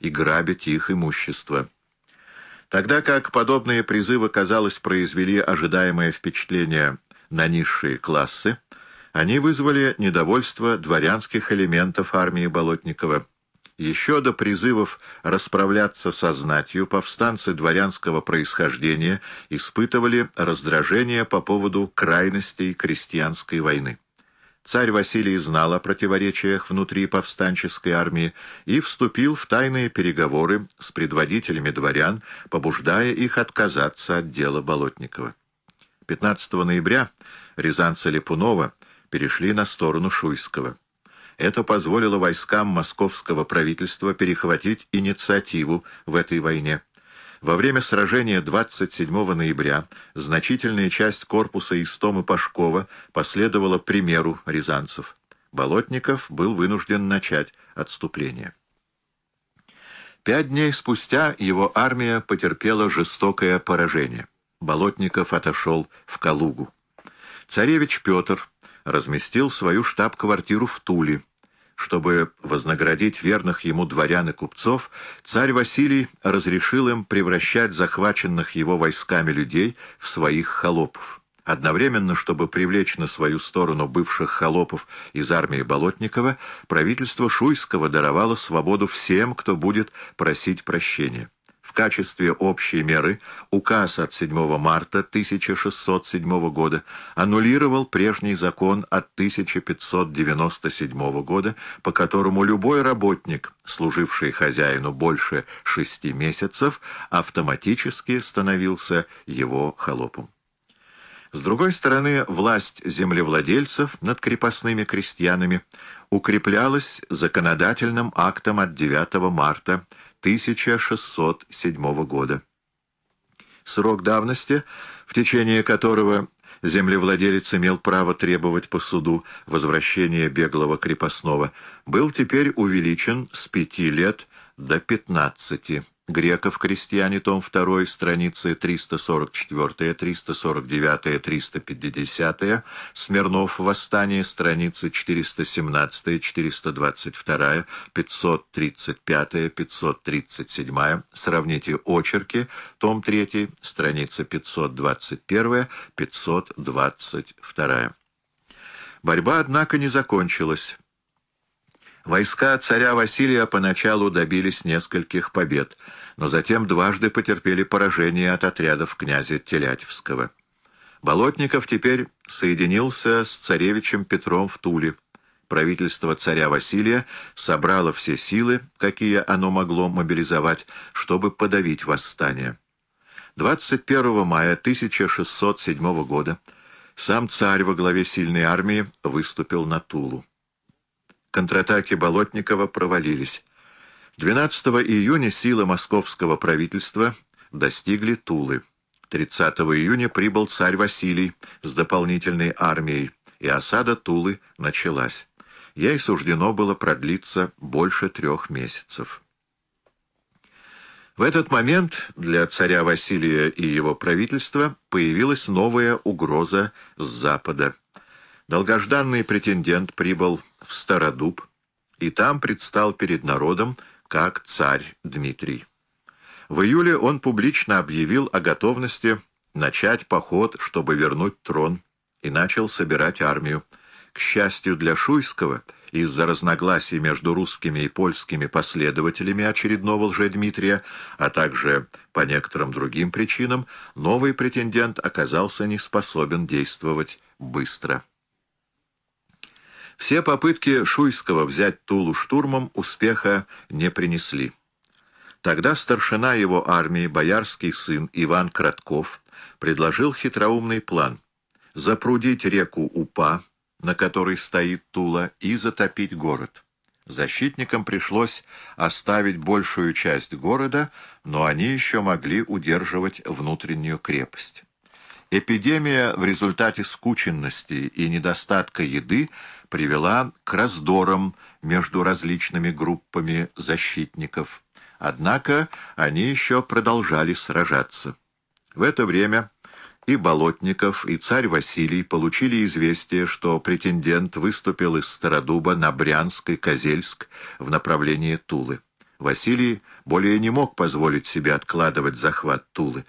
и грабить их имущество. Тогда как подобные призывы, казалось, произвели ожидаемое впечатление на низшие классы, они вызвали недовольство дворянских элементов армии Болотникова. Еще до призывов расправляться со знатью повстанцы дворянского происхождения испытывали раздражение по поводу крайностей крестьянской войны. Царь Василий знал о противоречиях внутри повстанческой армии и вступил в тайные переговоры с предводителями дворян, побуждая их отказаться от дела Болотникова. 15 ноября рязанца Липунова перешли на сторону Шуйского. Это позволило войскам московского правительства перехватить инициативу в этой войне. Во время сражения 27 ноября значительная часть корпуса Истомы Пашкова последовала примеру рязанцев. Болотников был вынужден начать отступление. Пять дней спустя его армия потерпела жестокое поражение. Болотников отошел в Калугу. Царевич Петр разместил свою штаб-квартиру в Туле. Чтобы вознаградить верных ему дворян и купцов, царь Василий разрешил им превращать захваченных его войсками людей в своих холопов. Одновременно, чтобы привлечь на свою сторону бывших холопов из армии Болотникова, правительство Шуйского даровало свободу всем, кто будет просить прощения. В качестве общей меры указ от 7 марта 1607 года аннулировал прежний закон от 1597 года, по которому любой работник, служивший хозяину больше шести месяцев, автоматически становился его холопом. С другой стороны, власть землевладельцев над крепостными крестьянами укреплялась законодательным актом от 9 марта 1607 года. Срок давности, в течение которого землевладелец имел право требовать по суду возвращения беглого крепостного, был теперь увеличен с пяти лет до пятнадцати. Греков крестьяне, том 2, страницы 344, 349, 350, Смирнов восстание, страницы 417, 422, 535, 537. Сравните очерки, том 3, страница 521, 522. Борьба, однако, не закончилась. Войска царя Василия поначалу добились нескольких побед, но затем дважды потерпели поражение от отрядов князя Телятьевского. Болотников теперь соединился с царевичем Петром в Туле. Правительство царя Василия собрало все силы, какие оно могло мобилизовать, чтобы подавить восстание. 21 мая 1607 года сам царь во главе сильной армии выступил на Тулу. Контратаки Болотникова провалились. 12 июня силы московского правительства достигли Тулы. 30 июня прибыл царь Василий с дополнительной армией, и осада Тулы началась. Ей суждено было продлиться больше трех месяцев. В этот момент для царя Василия и его правительства появилась новая угроза с запада. Долгожданный претендент прибыл в Стародуб и там предстал перед народом как царь Дмитрий. В июле он публично объявил о готовности начать поход, чтобы вернуть трон, и начал собирать армию. К счастью для Шуйского, из-за разногласий между русскими и польскими последователями очередного лжедмитрия, а также по некоторым другим причинам, новый претендент оказался не способен действовать быстро. Все попытки Шуйского взять Тулу штурмом успеха не принесли. Тогда старшина его армии, боярский сын Иван Кратков, предложил хитроумный план — запрудить реку Упа, на которой стоит Тула, и затопить город. Защитникам пришлось оставить большую часть города, но они еще могли удерживать внутреннюю крепость. Эпидемия в результате скученности и недостатка еды привела к раздорам между различными группами защитников. Однако они еще продолжали сражаться. В это время и Болотников, и царь Василий получили известие, что претендент выступил из Стародуба на Брянск и Козельск в направлении Тулы. Василий более не мог позволить себе откладывать захват Тулы,